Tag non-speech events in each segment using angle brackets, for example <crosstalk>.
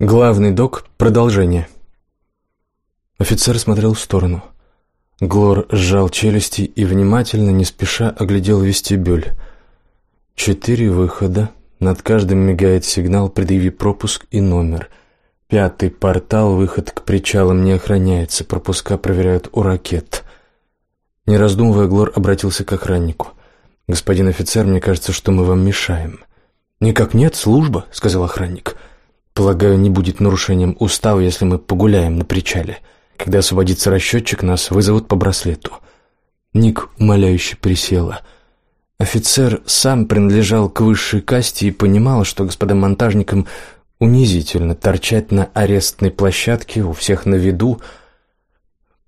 Главный док. Продолжение. Офицер смотрел в сторону. Глор сжал челюсти и внимательно, не спеша, оглядел вестибюль. Четыре выхода. Над каждым мигает сигнал «Предъяви пропуск» и номер. Пятый портал, выход к причалам не охраняется, пропуска проверяют у ракет. Не раздумывая, Глор обратился к охраннику. «Господин офицер, мне кажется, что мы вам мешаем». «Никак нет, служба», — сказал охранник. «Охранник». Полагаю, не будет нарушением устава, если мы погуляем на причале. Когда освободится расчетчик, нас вызовут по браслету». Ник умоляюще присела. Офицер сам принадлежал к высшей касте и понимал, что господам монтажникам унизительно торчать на арестной площадке у всех на виду.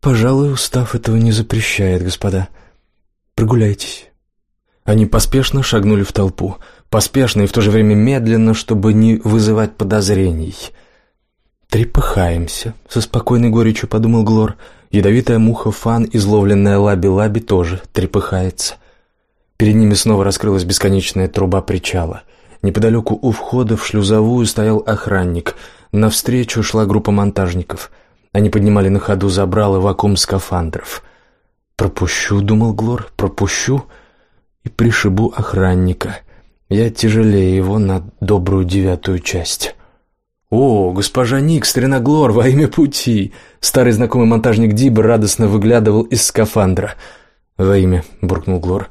«Пожалуй, устав этого не запрещает, господа. Прогуляйтесь». Они поспешно шагнули в толпу поспешно и в то же время медленно, чтобы не вызывать подозрений. «Трепыхаемся», — со спокойной горечью подумал Глор. Ядовитая муха Фан, изловленная Лаби-Лаби, тоже трепыхается. Перед ними снова раскрылась бесконечная труба причала. Неподалеку у входа в шлюзовую стоял охранник. Навстречу шла группа монтажников. Они поднимали на ходу забралы вакуум скафандров. «Пропущу», — думал Глор, — «пропущу» и пришибу охранника». Я тяжелее его на добрую девятую часть. «О, госпожа Ник, Стреноглор, во имя пути!» Старый знакомый монтажник Дибы радостно выглядывал из скафандра. «Во имя», — буркнул Глор.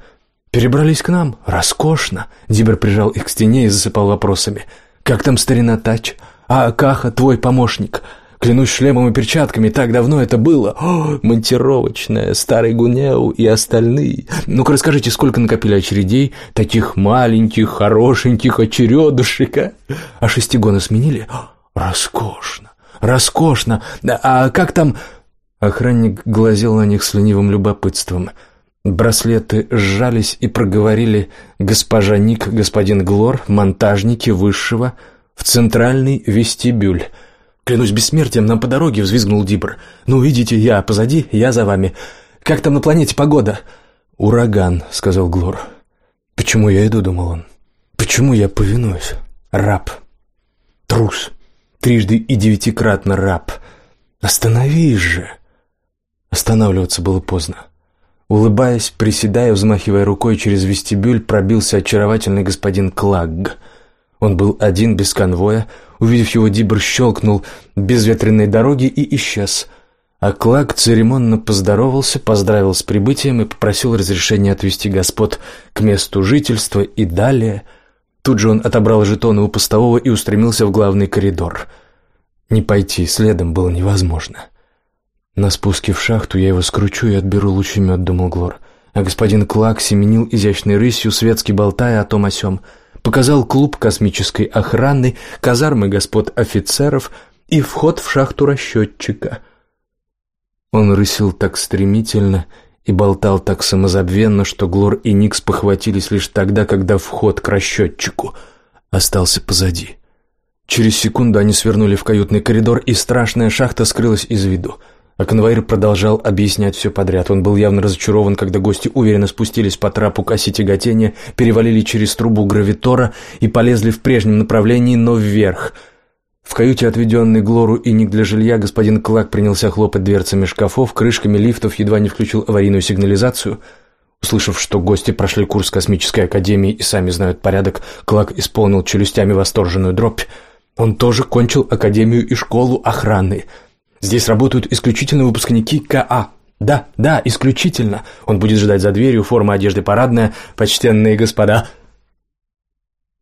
«Перебрались к нам? Роскошно!» Дибер прижал их к стене и засыпал вопросами. «Как там старина Тач? А Каха, твой помощник? Клянусь шлемом и перчатками, так давно это было. О, монтировочная, старый Гунеу и остальные. Ну-ка расскажите, сколько накопили очередей, таких маленьких, хорошеньких очередушек, а? А шестигоны сменили? Роскошно, роскошно. А как там... Охранник глазел на них с ленивым любопытством. Браслеты сжались и проговорили «Госпожа Ник, господин Глор, монтажники высшего, в центральный вестибюль». «Клянусь бессмертием, нам по дороге!» — взвизгнул Дибр. «Ну, идите, я позади, я за вами. Как там на планете погода?» «Ураган», — сказал Глор. «Почему я иду?» — думал он. «Почему я повинуюсь? Раб. Трус. Трижды и девятикратно раб. Остановись же!» Останавливаться было поздно. Улыбаясь, приседая, взмахивая рукой через вестибюль, пробился очаровательный господин Клагг. Он был один, без конвоя, Увидев его, Дибр щелкнул безветренной дороги и исчез. А Клак церемонно поздоровался, поздравил с прибытием и попросил разрешения отвезти господ к месту жительства и далее. Тут же он отобрал жетоны у постового и устремился в главный коридор. Не пойти следом было невозможно. «На спуске в шахту я его скручу и отберу лучемет», — думал Глор. А господин Клак семенил изящной рысью, светски болтая о том о сём — показал клуб космической охраны, казармы господ офицеров и вход в шахту расчетчика. Он рысил так стремительно и болтал так самозабвенно, что Глор и Никс похватились лишь тогда, когда вход к расчетчику остался позади. Через секунду они свернули в каютный коридор, и страшная шахта скрылась из виду — а конвоир продолжал объяснять все подряд. Он был явно разочарован, когда гости уверенно спустились по трапу к оси тяготения, перевалили через трубу гравитора и полезли в прежнем направлении, но вверх. В каюте, отведенной Глору и Ник для жилья, господин Клак принялся хлопать дверцами шкафов, крышками лифтов, едва не включил аварийную сигнализацию. Услышав, что гости прошли курс космической академии и сами знают порядок, Клак исполнил челюстями восторженную дробь. Он тоже кончил академию и школу охраны — Здесь работают исключительно выпускники КА. Да, да, исключительно. Он будет ждать за дверью, форма одежды парадная, почтенные господа.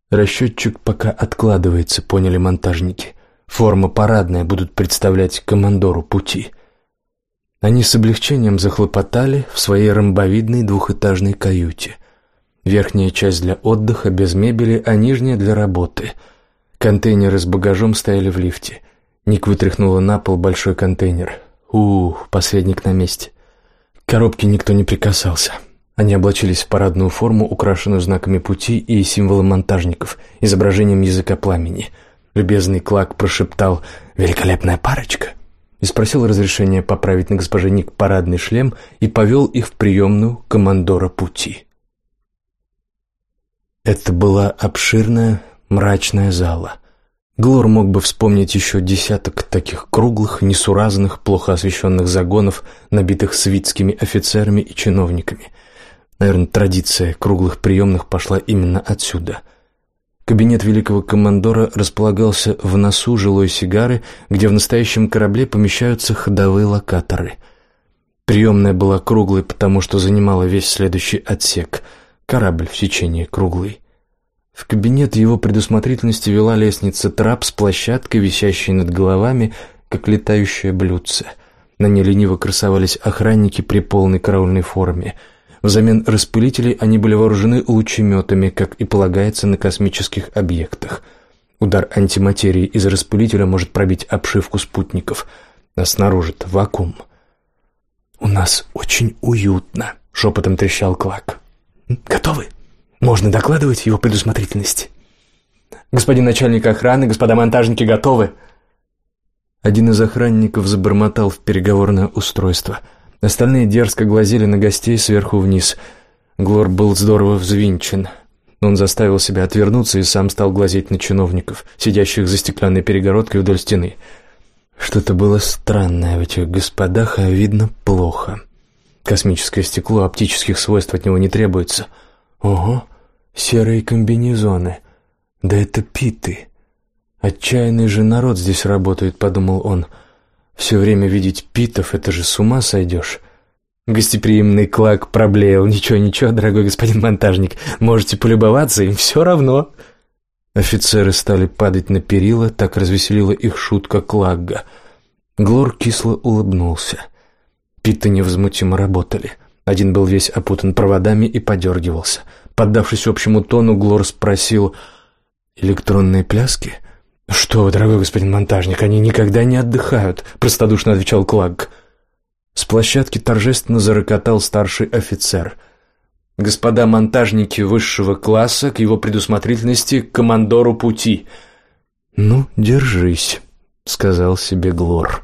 Расчетчик пока откладывается, поняли монтажники. Форма парадная будут представлять командору пути. Они с облегчением захлопотали в своей ромбовидной двухэтажной каюте. Верхняя часть для отдыха, без мебели, а нижняя для работы. Контейнеры с багажом стояли в лифте. Ник вытряхнула на пол большой контейнер. Ух, посредник на месте. К коробке никто не прикасался. Они облачились в парадную форму, украшенную знаками пути и символом монтажников, изображением языка пламени. Любезный Клак прошептал «Великолепная парочка!» и спросил разрешения поправить на госпоже Ник парадный шлем и повел их в приемную командора пути. Это была обширная мрачная зала — Глор мог бы вспомнить еще десяток таких круглых, несуразных, плохо освещенных загонов, набитых свитскими офицерами и чиновниками. Наверное, традиция круглых приемных пошла именно отсюда. Кабинет великого командора располагался в носу жилой сигары, где в настоящем корабле помещаются ходовые локаторы. Приемная была круглой, потому что занимала весь следующий отсек. Корабль в сечении круглый. В кабинет его предусмотрительности вела лестница трап с площадкой, висящей над головами, как летающее блюдце. На ней лениво красовались охранники при полной караульной форме. Взамен распылителей они были вооружены лучеметами, как и полагается на космических объектах. Удар антиматерии из распылителя может пробить обшивку спутников, а снаружи-то вакуум. «У нас очень уютно», — шепотом трещал Клак. «Готовы?» Можно докладывать его предусмотрительности. Господин начальник охраны, господа монтажники готовы. Один из охранников забормотал в переговорное устройство. Остальные дерзко глазели на гостей сверху вниз. Глор был здорово взвинчен. Он заставил себя отвернуться и сам стал глазеть на чиновников, сидящих за стеклянной перегородкой вдоль стены. Что-то было странное в этих господах, а видно плохо. Космическое стекло, оптических свойств от него не требуется — Ого, серые комбинезоны. Да это питы. Отчаянный же народ здесь работает, подумал он. Все время видеть питов — это же с ума сойдешь. Гостеприимный Клак проблеял. «Ничего, ничего, дорогой господин монтажник, можете полюбоваться, им все равно». Офицеры стали падать на перила, так развеселила их шутка Клагга. Глор кисло улыбнулся. Питы невозмутимо работали. Один был весь опутан проводами и подергивался. Поддавшись общему тону, Глор спросил «Электронные пляски?» «Что вы, дорогой господин монтажник, они никогда не отдыхают», — простодушно отвечал Клаг. С площадки торжественно зарокотал старший офицер. «Господа монтажники высшего класса, к его предусмотрительности, к командору пути». «Ну, держись», — сказал себе Глор.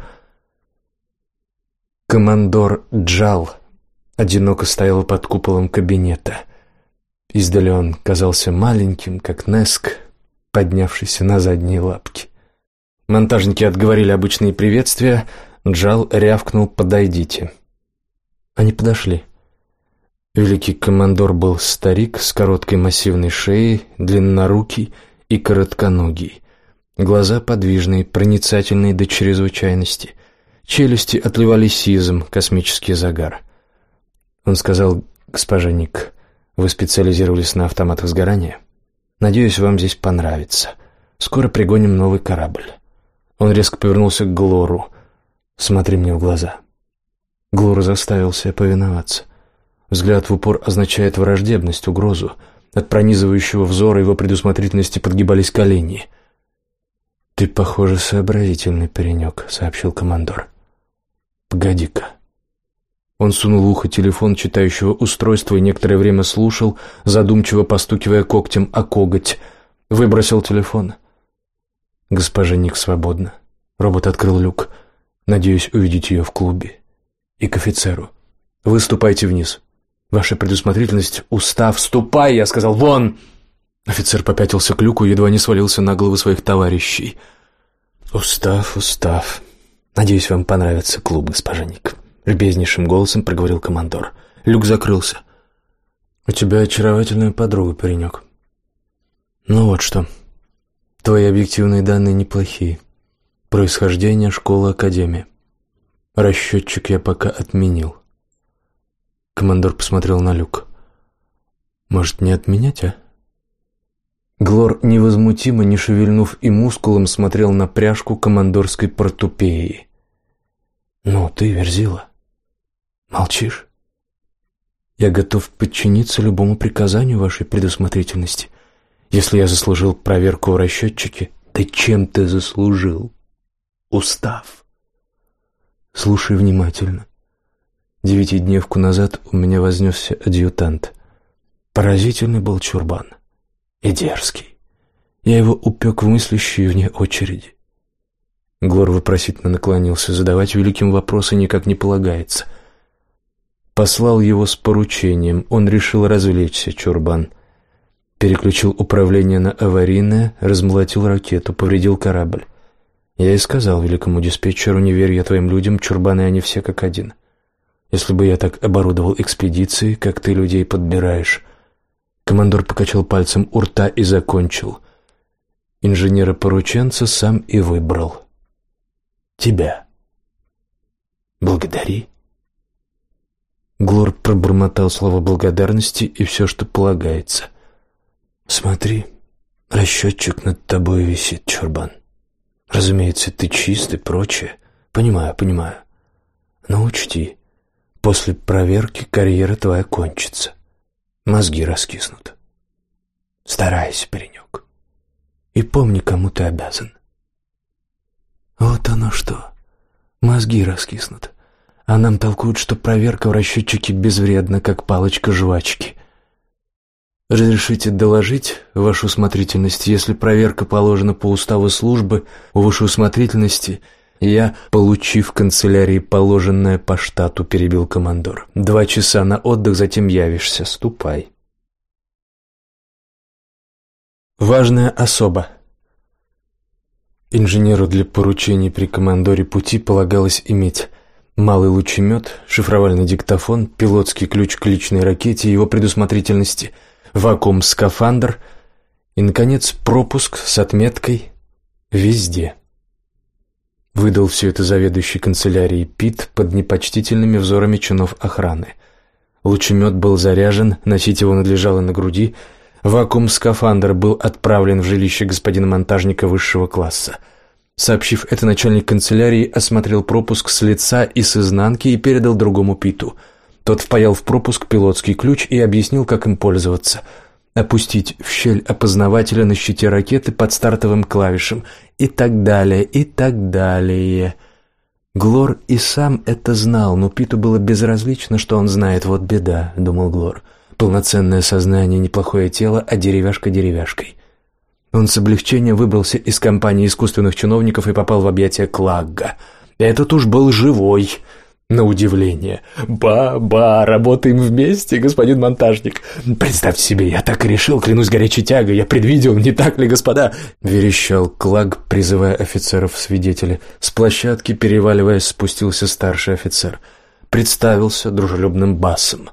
Командор Джал одиноко стоял под куполом кабинета. Издали он казался маленьким, как Неск, поднявшийся на задние лапки. Монтажники отговорили обычные приветствия, Джал рявкнул «подойдите». Они подошли. Великий командор был старик с короткой массивной шеей, длиннорукий и коротконогий. Глаза подвижные, проницательные до чрезвычайности. Челюсти отливали сизом, космический загар. Он сказал, «Госпожа Ник, вы специализировались на автоматах сгорания? Надеюсь, вам здесь понравится. Скоро пригоним новый корабль». Он резко повернулся к Глору. «Смотри мне в глаза». Глор заставил себя повиноваться. Взгляд в упор означает враждебность, угрозу. От пронизывающего взора его предусмотрительности подгибались колени. «Ты, похоже, сообразительный паренек», — сообщил командор. «Погоди-ка». Он сунул в ухо телефон читающего устройства и некоторое время слушал, задумчиво постукивая когтем о коготь. Выбросил телефон. Госпожа Ник свободна. Робот открыл люк. Надеюсь увидеть ее в клубе. И к офицеру. Выступайте вниз. Ваша предусмотрительность — устав. Ступай, я сказал, вон! Офицер попятился к люку едва не свалился на головы своих товарищей. Устав, устав. Надеюсь, вам понравится клуб, госпожа Ник. Любезнейшим голосом проговорил командор. Люк закрылся. «У тебя очаровательная подруга, паренек. Ну вот что. Твои объективные данные неплохие. Происхождение, школа, академия. Расчетчик я пока отменил». Командор посмотрел на Люк. «Может, не отменять, а?» Глор, невозмутимо, не шевельнув и мускулом, смотрел на пряжку командорской портупеи. «Ну, ты, Верзила, Молчишь? Я готов подчиниться любому приказанию вашей предусмотрительности. Если я заслужил проверку в расчетчике, да чем ты заслужил? Устав. Слушай внимательно. Девятидневку назад у меня вознесся адъютант. Поразительный был чурбан. И дерзкий. Я его упек в мыслящие вне очереди. Глор вопросительно наклонился. Задавать великим вопросы никак не полагается — Послал его с поручением. Он решил развлечься, Чурбан. Переключил управление на аварийное, размолотил ракету, повредил корабль. Я и сказал великому диспетчеру, не верь я твоим людям, чурбаны они все как один. Если бы я так оборудовал экспедиции, как ты людей подбираешь. Командор покачал пальцем у рта и закончил. Инженера-порученца сам и выбрал. Тебя. Благодари. Глор пробормотал слова благодарности и все, что полагается. «Смотри, расчетчик над тобой висит, Чурбан. Разумеется, ты чист и прочее. Понимаю, понимаю. Но учти, после проверки карьера твоя кончится. Мозги раскиснут. Старайся, паренек. И помни, кому ты обязан». «Вот оно что. Мозги раскиснут а нам толкуют, что проверка в расчетчике безвредна, как палочка жвачки. Разрешите доложить вашу усмотрительность, если проверка положена по уставу службы, у вашей усмотрительности я, получив в канцелярии положенное по штату, перебил командор. Два часа на отдых, затем явишься. Ступай. Важная особа. Инженеру для поручений при командоре пути полагалось иметь Малый лучемет, шифровальный диктофон, пилотский ключ к личной ракете, его предусмотрительности, вакуум-скафандр и, наконец, пропуск с отметкой «Везде». Выдал все это заведующий канцелярией Пит под непочтительными взорами чинов охраны. Лучемет был заряжен, носить его надлежало на груди, вакуум-скафандр был отправлен в жилище господина монтажника высшего класса – Сообщив это, начальник канцелярии осмотрел пропуск с лица и с изнанки и передал другому Питу. Тот впаял в пропуск пилотский ключ и объяснил, как им пользоваться. Опустить в щель опознавателя на щите ракеты под стартовым клавишем и так далее, и так далее. Глор и сам это знал, но Питу было безразлично, что он знает, вот беда, думал Глор. Полноценное сознание, неплохое тело, а деревяшка деревяшкой. Он с облегчением выбрался из компании искусственных чиновников и попал в объятия Клагга. Этот уж был живой, на удивление. «Ба-ба, работаем вместе, господин монтажник. Представьте себе, я так и решил, клянусь горячей тягой, я предвидел, не так ли, господа?» Верещал Клаг, призывая офицеров в свидетели. С площадки, переваливаясь, спустился старший офицер. Представился дружелюбным басом.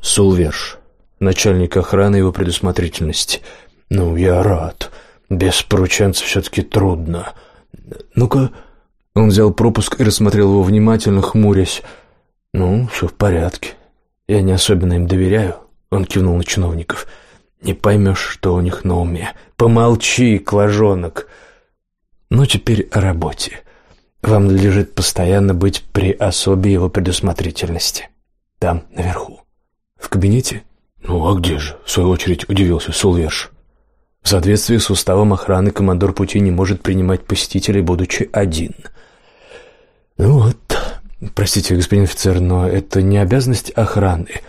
Сулверш, начальник охраны его предусмотрительности. «Ну, я рад. Без порученца все-таки трудно. Ну-ка...» Он взял пропуск и рассмотрел его внимательно, хмурясь. «Ну, все в порядке. Я не особенно им доверяю». Он кивнул на чиновников. «Не поймешь, что у них на уме. Помолчи, клажонок. Ну, теперь о работе. Вам надлежит постоянно быть при особе его предусмотрительности. Там, наверху. В кабинете?» «Ну, а где же?» — в свою очередь удивился Сулверш. В соответствии с уставом охраны командор пути не может принимать посетителей, будучи один. Ну вот, простите, господин офицер, но это не обязанность охраны.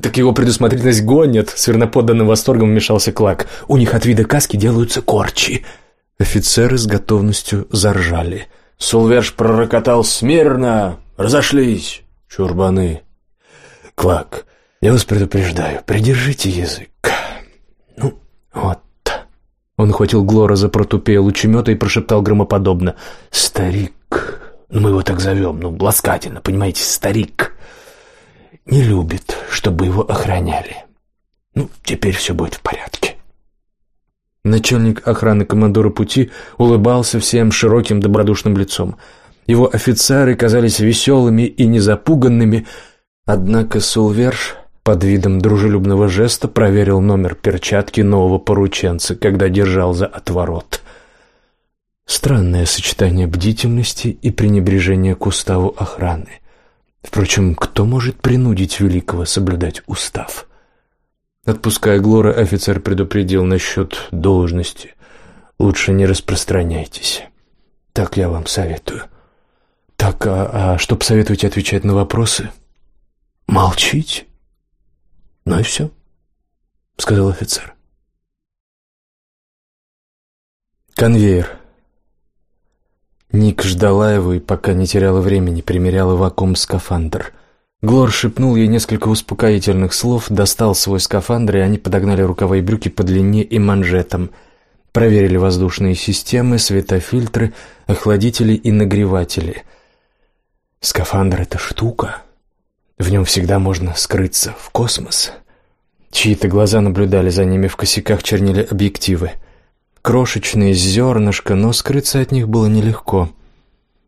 Так его предусмотрительность гонят, верноподданным восторгом вмешался Клак. У них от вида каски делаются корчи. Офицеры с готовностью заржали. Сулверш пророкотал смирно. Разошлись, чурбаны. Клак, я вас предупреждаю, придержите язык. Ну, вот он хватил Глора за протупея лучемета и прошептал громоподобно. «Старик, ну мы его так зовем, ну, ласкательно, понимаете, старик, не любит, чтобы его охраняли. Ну, теперь все будет в порядке». Начальник охраны командора пути улыбался всем широким добродушным лицом. Его офицеры казались веселыми и незапуганными, однако Сулверш под видом дружелюбного жеста проверил номер перчатки нового порученца, когда держал за отворот. Странное сочетание бдительности и пренебрежения к уставу охраны. Впрочем, кто может принудить великого соблюдать устав? Отпуская Глора, офицер предупредил насчет должности. Лучше не распространяйтесь. Так я вам советую. Так, а, а что посоветуете отвечать на вопросы? Молчите. «Ну и все», — сказал офицер. Конвейер. Ник ждала его и пока не теряла времени, примеряла вакуум-скафандр. Глор шепнул ей несколько успокоительных слов, достал свой скафандр, и они подогнали рукава и брюки по длине и манжетам, проверили воздушные системы, светофильтры, охладители и нагреватели. Скафандр — это штука. В нем всегда можно скрыться в космос. Чьи-то глаза наблюдали за ними, в косяках чернили объективы. Крошечные зернышко, но скрыться от них было нелегко.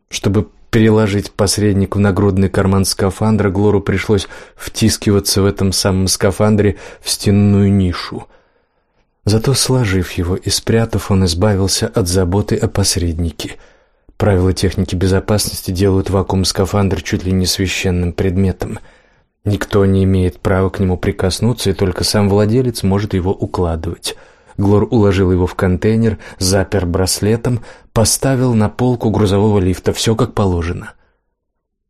Чтобы переложить посредник в нагрудный карман скафандра, Глору пришлось втискиваться в этом самом скафандре в стенную нишу. Зато, сложив его и спрятав, он избавился от заботы о посреднике. Правила техники безопасности делают вакуум-скафандр чуть ли не священным предметом. Никто не имеет права к нему прикоснуться, и только сам владелец может его укладывать — Глор уложил его в контейнер, запер браслетом, поставил на полку грузового лифта, все как положено.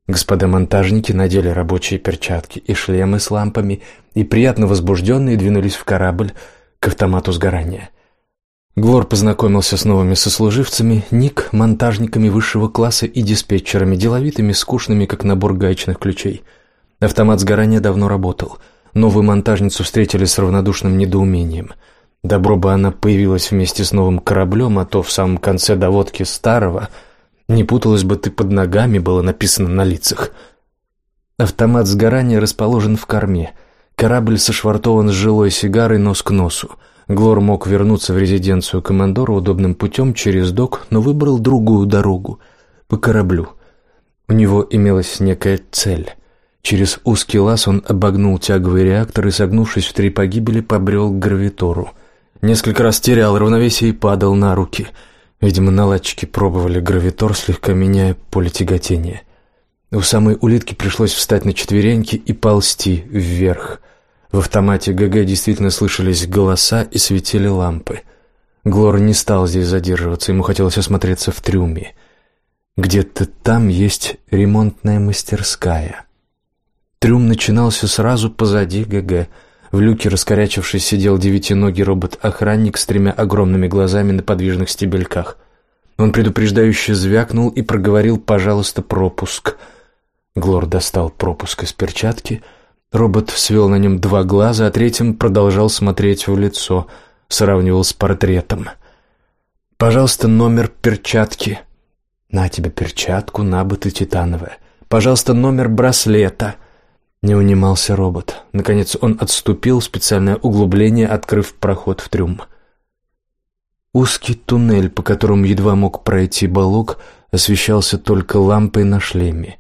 Господа монтажники надели рабочие перчатки и шлемы с лампами и, приятно возбужденные, двинулись в корабль к автомату сгорания. Глор познакомился с новыми сослуживцами, Ник — монтажниками высшего класса и диспетчерами, деловитыми, скучными, как набор гаечных ключей. Автомат сгорания давно работал. Новую монтажницу встретили с равнодушным недоумением — Добро бы она появилась вместе с новым кораблем, а то в самом конце доводки старого не путалась бы ты под ногами, было написано на лицах. Автомат сгорания расположен в корме. Корабль сошвартован с жилой сигарой нос к носу. Глор мог вернуться в резиденцию командора удобным путем через док, но выбрал другую дорогу — по кораблю. У него имелась некая цель. Через узкий лаз он обогнул тяговый реактор и, согнувшись в три погибели, побрел к гравитору — Несколько раз терял равновесие и падал на руки. Видимо, наладчики пробовали гравитор, слегка меняя поле тяготения. У самой улитки пришлось встать на четвереньки и ползти вверх. В автомате ГГ действительно слышались голоса и светили лампы. Глор не стал здесь задерживаться, ему хотелось осмотреться в трюме. Где-то там есть ремонтная мастерская. Трюм начинался сразу позади ГГ — в люке, раскорячившись, сидел девятиногий робот-охранник с тремя огромными глазами на подвижных стебельках. Он предупреждающе звякнул и проговорил «пожалуйста, пропуск». Глор достал пропуск из перчатки. Робот свел на нем два глаза, а третьим продолжал смотреть в лицо, сравнивал с портретом. «Пожалуйста, номер перчатки». «На тебе перчатку, набыты титановая». «Пожалуйста, номер браслета». Не унимался робот. Наконец он отступил в специальное углубление, открыв проход в трюм. Узкий туннель, по которому едва мог пройти балок, освещался только лампой на шлеме.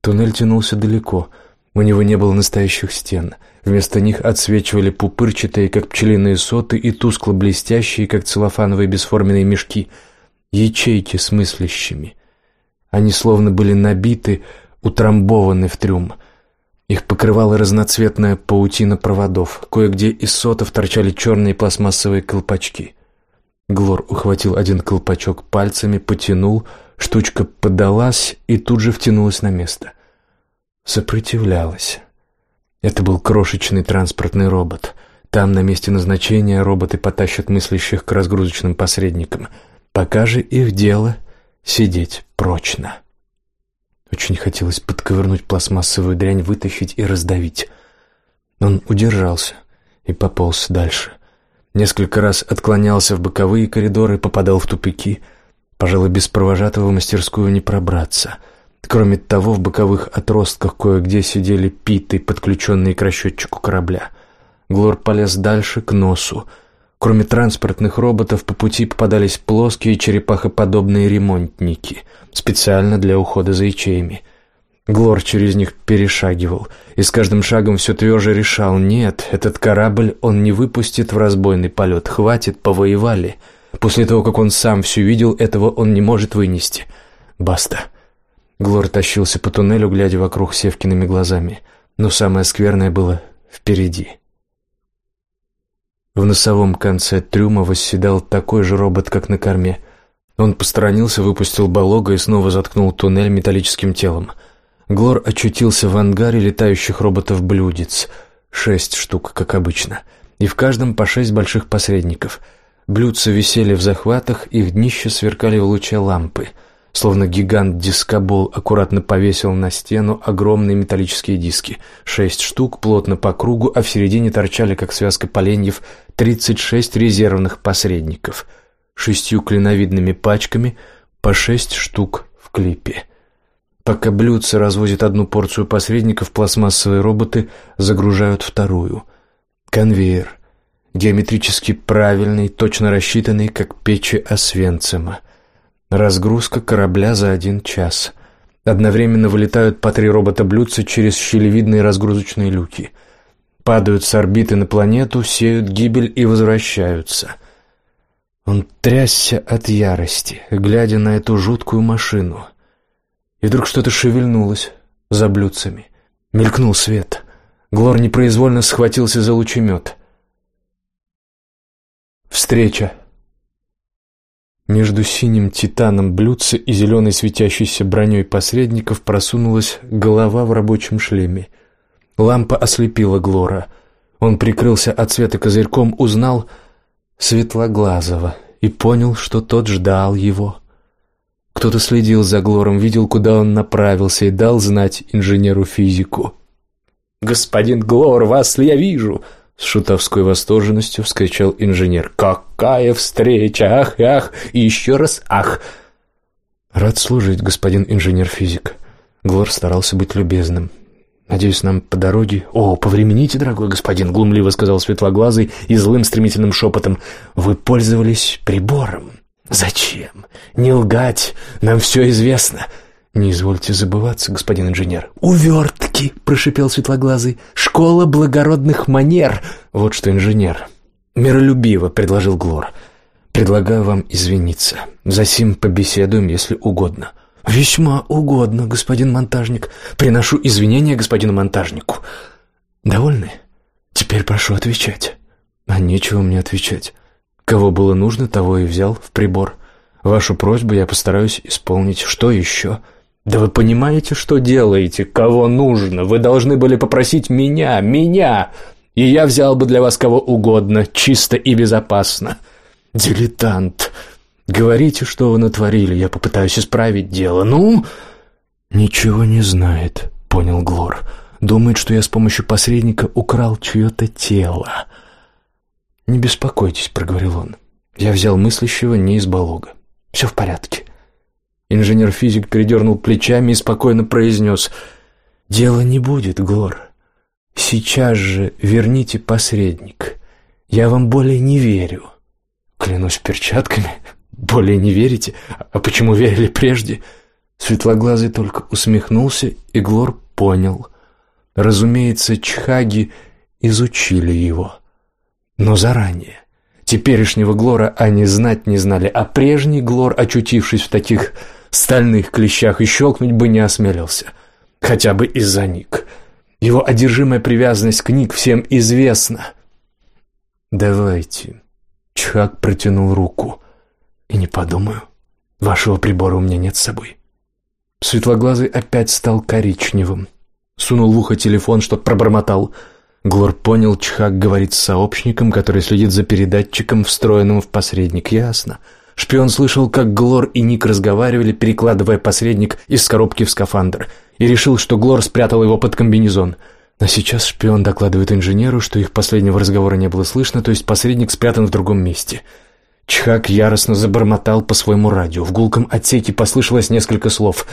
Туннель тянулся далеко. У него не было настоящих стен. Вместо них отсвечивали пупырчатые, как пчелиные соты, и тускло блестящие, как целлофановые бесформенные мешки, ячейки с мыслящими. Они словно были набиты, утрамбованы в трюм — их покрывала разноцветная паутина проводов. Кое-где из сотов торчали черные пластмассовые колпачки. Глор ухватил один колпачок пальцами, потянул, штучка подалась и тут же втянулась на место. Сопротивлялась. Это был крошечный транспортный робот. Там, на месте назначения, роботы потащат мыслящих к разгрузочным посредникам. Пока же их дело сидеть прочно. Очень хотелось подковырнуть пластмассовую дрянь, вытащить и раздавить. Он удержался и пополз дальше. Несколько раз отклонялся в боковые коридоры, попадал в тупики. Пожалуй, без провожатого в мастерскую не пробраться. Кроме того, в боковых отростках кое-где сидели питы, подключенные к расчетчику корабля. Глор полез дальше, к носу. Кроме транспортных роботов, по пути попадались плоские черепахоподобные ремонтники, специально для ухода за ячеями. Глор через них перешагивал, и с каждым шагом все тверже решал, нет, этот корабль он не выпустит в разбойный полет, хватит, повоевали. После того, как он сам все видел, этого он не может вынести. Баста. Глор тащился по туннелю, глядя вокруг Севкиными глазами. Но самое скверное было впереди. В носовом конце трюма восседал такой же робот, как на корме. Он посторонился, выпустил балога и снова заткнул туннель металлическим телом. Глор очутился в ангаре летающих роботов-блюдец. Шесть штук, как обычно. И в каждом по шесть больших посредников. Блюдца висели в захватах, их днища сверкали в луче лампы. Словно гигант-дискобол аккуратно повесил на стену огромные металлические диски. Шесть штук, плотно по кругу, а в середине торчали, как связка поленьев, тридцать шесть резервных посредников. Шестью клиновидными пачками, по шесть штук в клипе. Пока блюдце развозит одну порцию посредников, пластмассовые роботы загружают вторую. Конвейер. Геометрически правильный, точно рассчитанный, как печи Освенцима. Разгрузка корабля за один час. Одновременно вылетают по три робота-блюдца через щелевидные разгрузочные люки. Падают с орбиты на планету, сеют гибель и возвращаются. Он трясся от ярости, глядя на эту жуткую машину. И вдруг что-то шевельнулось за блюдцами. Мелькнул свет. Глор непроизвольно схватился за лучемет. Встреча. Между синим титаном блюдца и зеленой светящейся броней посредников просунулась голова в рабочем шлеме. Лампа ослепила Глора. Он прикрылся от света козырьком, узнал Светлоглазого и понял, что тот ждал его. Кто-то следил за Глором, видел, куда он направился и дал знать инженеру-физику. «Господин Глор, вас ли я вижу?» С шутовской восторженностью вскричал инженер. «Какая встреча! Ах, ах! И еще раз ах!» «Рад служить, господин инженер-физик». Глор старался быть любезным. «Надеюсь, нам по дороге...» «О, повремените, дорогой господин», — глумливо сказал светлоглазый и злым стремительным шепотом. «Вы пользовались прибором. Зачем? Не лгать, нам все известно». «Не извольте забываться, господин инженер». «Увертки!» — прошипел светлоглазый. «Школа благородных манер!» «Вот что инженер». «Миролюбиво», — предложил Глор. «Предлагаю вам извиниться. Засим побеседуем, если угодно». «Весьма угодно, господин монтажник. Приношу извинения господину монтажнику». «Довольны? Теперь прошу отвечать». «А нечего мне отвечать. Кого было нужно, того и взял в прибор. Вашу просьбу я постараюсь исполнить. Что еще?» «Да вы понимаете, что делаете? Кого нужно? Вы должны были попросить меня, меня, и я взял бы для вас кого угодно, чисто и безопасно. Дилетант. Говорите, что вы натворили, я попытаюсь исправить дело. Ну...» «Ничего не знает», — понял Глор. «Думает, что я с помощью посредника украл чье-то тело». «Не беспокойтесь», — проговорил он. «Я взял мыслящего не из Балога. Все в порядке». Инженер-физик передернул плечами и спокойно произнес «Дела не будет, Глор. Сейчас же верните посредник. Я вам более не верю». «Клянусь перчатками. Более не верите? А почему верили прежде?» Светлоглазый только усмехнулся, и Глор понял. Разумеется, чхаги изучили его. Но заранее. Теперешнего Глора они знать не знали, а прежний Глор, очутившись в таких стальных клещах и щелкнуть бы не осмелился. Хотя бы из-за Ник. Его одержимая привязанность к Ник всем известна. «Давайте». Чхак протянул руку. «И не подумаю. Вашего прибора у меня нет с собой». Светлоглазый опять стал коричневым. Сунул в ухо телефон, что-то пробормотал. Глор понял, Чхак говорит с сообщником, который следит за передатчиком, встроенным в посредник. Ясно. Шпион слышал, как Глор и Ник разговаривали, перекладывая посредник из коробки в скафандр, и решил, что Глор спрятал его под комбинезон. Но сейчас шпион докладывает инженеру, что их последнего разговора не было слышно, то есть посредник спрятан в другом месте. Чхак яростно забормотал по своему радио. В гулком отсеке послышалось несколько слов.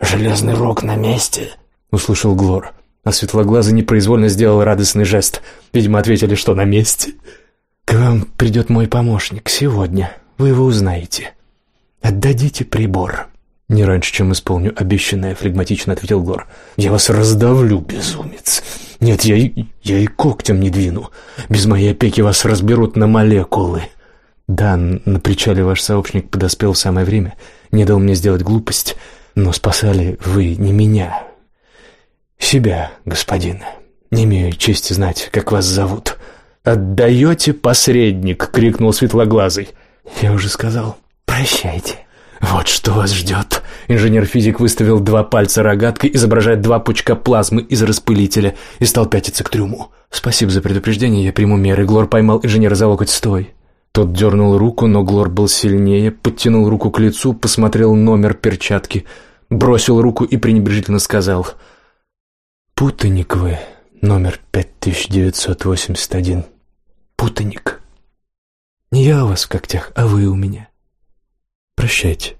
«Железный рог на месте», — услышал Глор. А светлоглазый непроизвольно сделал радостный жест. Видимо, ответили, что на месте. «К вам придет мой помощник сегодня», вы его узнаете. Отдадите прибор». «Не раньше, чем исполню обещанное», — флегматично ответил Глор. «Я вас раздавлю, безумец. Нет, я, и, я и когтем не двину. Без моей опеки вас разберут на молекулы». «Да, на причале ваш сообщник подоспел в самое время, не дал мне сделать глупость, но спасали вы не меня. Себя, господин. Не имею чести знать, как вас зовут». «Отдаете посредник!» — крикнул светлоглазый. «Я уже сказал. Прощайте». «Вот что вас ждет!» Инженер-физик выставил два пальца рогаткой, изображая два пучка плазмы из распылителя, и стал пятиться к трюму. «Спасибо за предупреждение, я приму меры». Глор поймал инженера за локоть. «Стой! Тот дернул руку, но Глор был сильнее, подтянул руку к лицу, посмотрел номер перчатки, бросил руку и пренебрежительно сказал «Путаник вы, номер 5981. Путаник. Не я у вас в когтях, а вы у меня. Прощайте».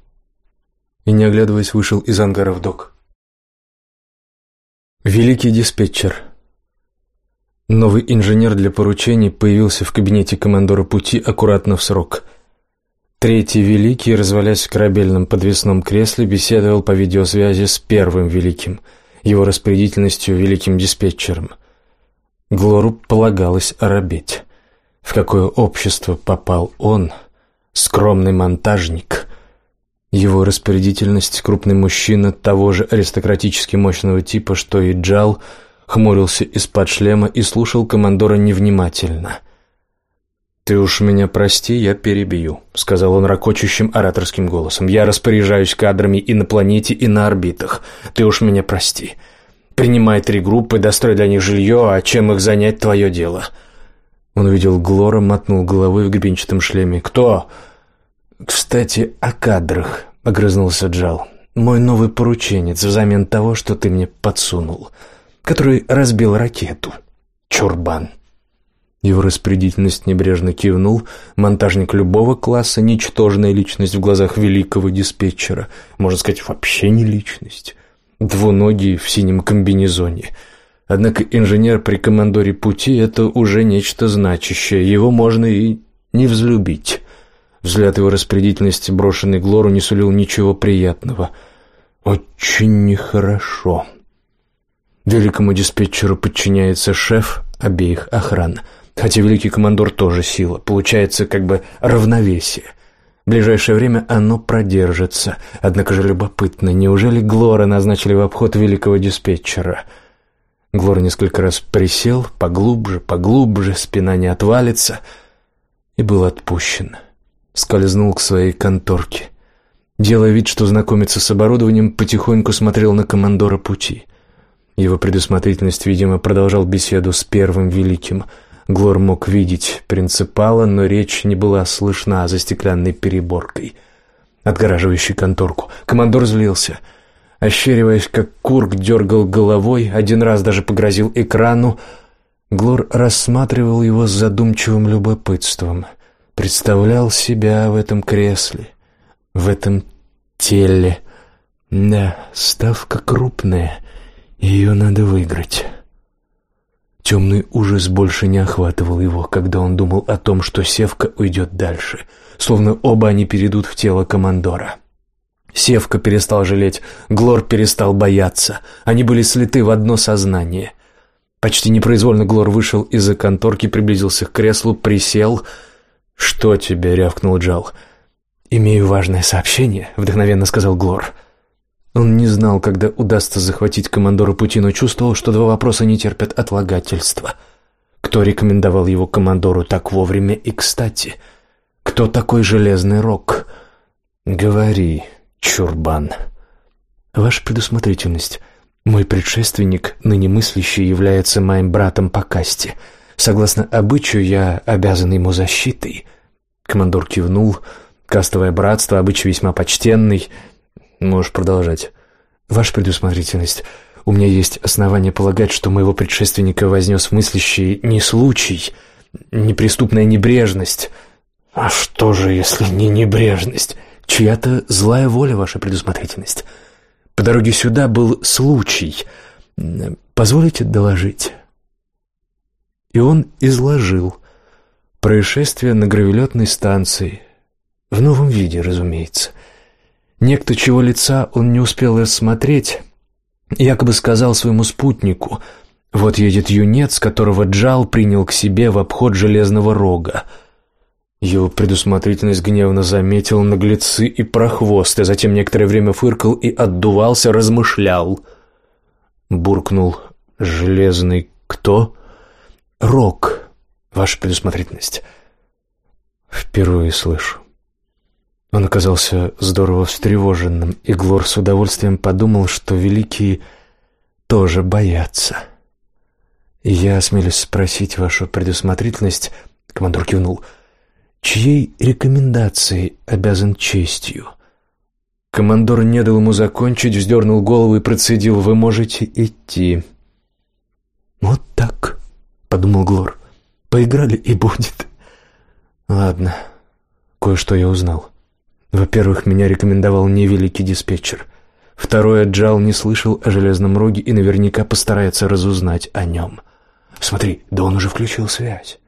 И, не оглядываясь, вышел из ангара в док. Великий диспетчер. Новый инженер для поручений появился в кабинете командора пути аккуратно в срок. Третий Великий, развалясь в корабельном подвесном кресле, беседовал по видеосвязи с первым Великим, его распорядительностью великим диспетчером. Глору полагалось оробеть. В какое общество попал он, скромный монтажник? Его распорядительность, крупный мужчина того же аристократически мощного типа, что и Джал – хмурился из-под шлема и слушал командора невнимательно. «Ты уж меня прости, я перебью», — сказал он ракочущим ораторским голосом. «Я распоряжаюсь кадрами и на планете, и на орбитах. Ты уж меня прости. Принимай три группы, дострой для них жилье, а чем их занять — твое дело». Он увидел Глора, мотнул головой в гребенчатом шлеме. «Кто?» «Кстати, о кадрах», — огрызнулся Джал. «Мой новый порученец взамен того, что ты мне подсунул» который разбил ракету. Чурбан. Его распорядительность небрежно кивнул. Монтажник любого класса — ничтожная личность в глазах великого диспетчера. Можно сказать, вообще не личность. Двуногий в синем комбинезоне. Однако инженер при командоре пути — это уже нечто значащее. Его можно и не взлюбить. Взгляд его распорядительности, брошенный Глору, не сулил ничего приятного. «Очень нехорошо». Великому диспетчеру подчиняется шеф обеих охран. Хотя великий командор тоже сила. Получается как бы равновесие. В ближайшее время оно продержится. Однако же любопытно, неужели Глора назначили в обход великого диспетчера? Глор несколько раз присел, поглубже, поглубже, спина не отвалится, и был отпущен. Скользнул к своей конторке. Делая вид, что знакомится с оборудованием, потихоньку смотрел на командора пути — его предусмотрительность, видимо, продолжал беседу с первым великим. Глор мог видеть принципала, но речь не была слышна за стеклянной переборкой, отгораживающей конторку. Командор злился. Ощериваясь, как курк, дергал головой, один раз даже погрозил экрану. Глор рассматривал его с задумчивым любопытством. Представлял себя в этом кресле, в этом теле. Да, ставка крупная — ее надо выиграть. Темный ужас больше не охватывал его, когда он думал о том, что Севка уйдет дальше, словно оба они перейдут в тело командора. Севка перестал жалеть, Глор перестал бояться. Они были слиты в одно сознание. Почти непроизвольно Глор вышел из-за конторки, приблизился к креслу, присел. «Что тебе?» — рявкнул Джал. «Имею важное сообщение», — вдохновенно сказал Глор. Он не знал, когда удастся захватить командора пути, но чувствовал, что два вопроса не терпят отлагательства. Кто рекомендовал его командору так вовремя и кстати? Кто такой Железный Рок? Говори, чурбан. Ваша предусмотрительность. Мой предшественник, ныне мыслящий, является моим братом по касте. Согласно обычаю, я обязан ему защитой. Командор кивнул. Кастовое братство, обычай весьма почтенный — Можешь продолжать. Ваша предусмотрительность. У меня есть основания полагать, что моего предшественника вознес в мыслящий не случай, не преступная небрежность. А что же, если не небрежность? Чья-то злая воля, ваша предусмотрительность. По дороге сюда был случай. Позволите доложить?» И он изложил происшествие на гравелетной станции. В новом виде, разумеется. Некто, чего лица он не успел рассмотреть, якобы сказал своему спутнику «Вот едет юнец, которого Джал принял к себе в обход железного рога». Его предусмотрительность гневно заметил наглецы и прохвосты, затем некоторое время фыркал и отдувался, размышлял. Буркнул «Железный кто?» «Рог, ваша предусмотрительность». «Впервые слышу». Он оказался здорово встревоженным, и Глор с удовольствием подумал, что великие тоже боятся. «Я осмелюсь спросить вашу предусмотрительность», — командор кивнул, чьей рекомендацией обязан честью? Командор не дал ему закончить, вздернул голову и процедил «Вы можете идти». «Вот так», — подумал Глор. «Поиграли и будет». «Ладно, кое-что я узнал. Во-первых, меня рекомендовал невеликий диспетчер. Второе, Джал не слышал о Железном Роге и наверняка постарается разузнать о нем. Смотри, да он уже включил связь.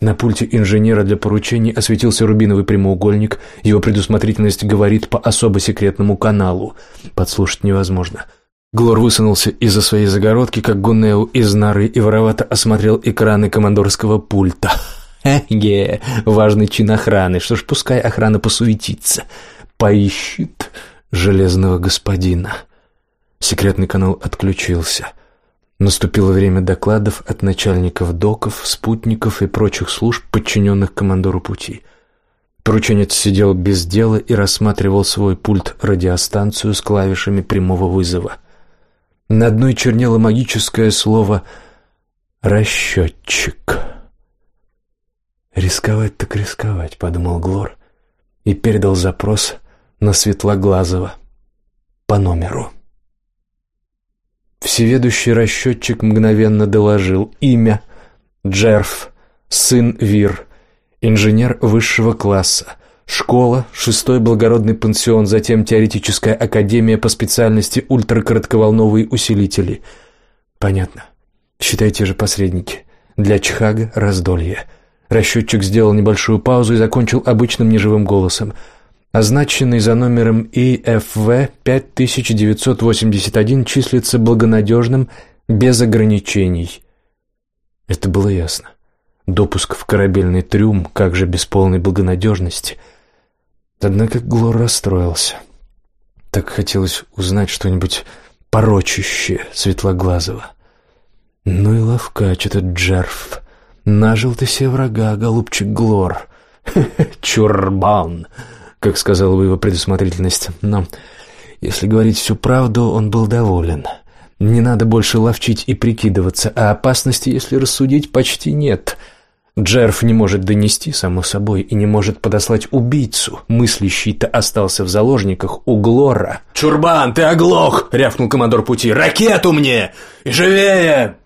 На пульте инженера для поручений осветился рубиновый прямоугольник. Его предусмотрительность говорит по особо секретному каналу. Подслушать невозможно. Глор высунулся из-за своей загородки, как Гунеу из норы, и воровато осмотрел экраны командорского пульта. Эге, важный чин охраны. Что ж, пускай охрана посуетится. Поищет железного господина. Секретный канал отключился. Наступило время докладов от начальников доков, спутников и прочих служб, подчиненных командору пути. Порученец сидел без дела и рассматривал свой пульт-радиостанцию с клавишами прямого вызова. На одной чернело магическое слово «расчетчик». «Рисковать так рисковать», — подумал Глор и передал запрос на Светлоглазого по номеру. Всеведущий расчетчик мгновенно доложил имя Джерф, сын Вир, инженер высшего класса, школа, шестой благородный пансион, затем теоретическая академия по специальности ультракоротковолновые усилители. Понятно. Считайте же посредники. Для Чхага раздолье. Расчетчик сделал небольшую паузу и закончил обычным неживым голосом – означенный за номером ИФВ 5981, числится благонадежным без ограничений. Это было ясно. Допуск в корабельный трюм, как же без полной благонадежности. Однако Глор расстроился. Так хотелось узнать что-нибудь порочащее Светлоглазого. Ну и ловкач этот Джерф. Нажил ты себе врага, голубчик Глор. <laughs> Чурбан! Как сказала бы его предусмотрительность. Но, если говорить всю правду, он был доволен. Не надо больше ловчить и прикидываться, а опасности, если рассудить, почти нет. Джерф не может донести, само собой, и не может подослать убийцу. Мыслящий-то остался в заложниках у Глора. «Чурбан, ты оглох!» — рявкнул командор пути. «Ракету мне! И живее!»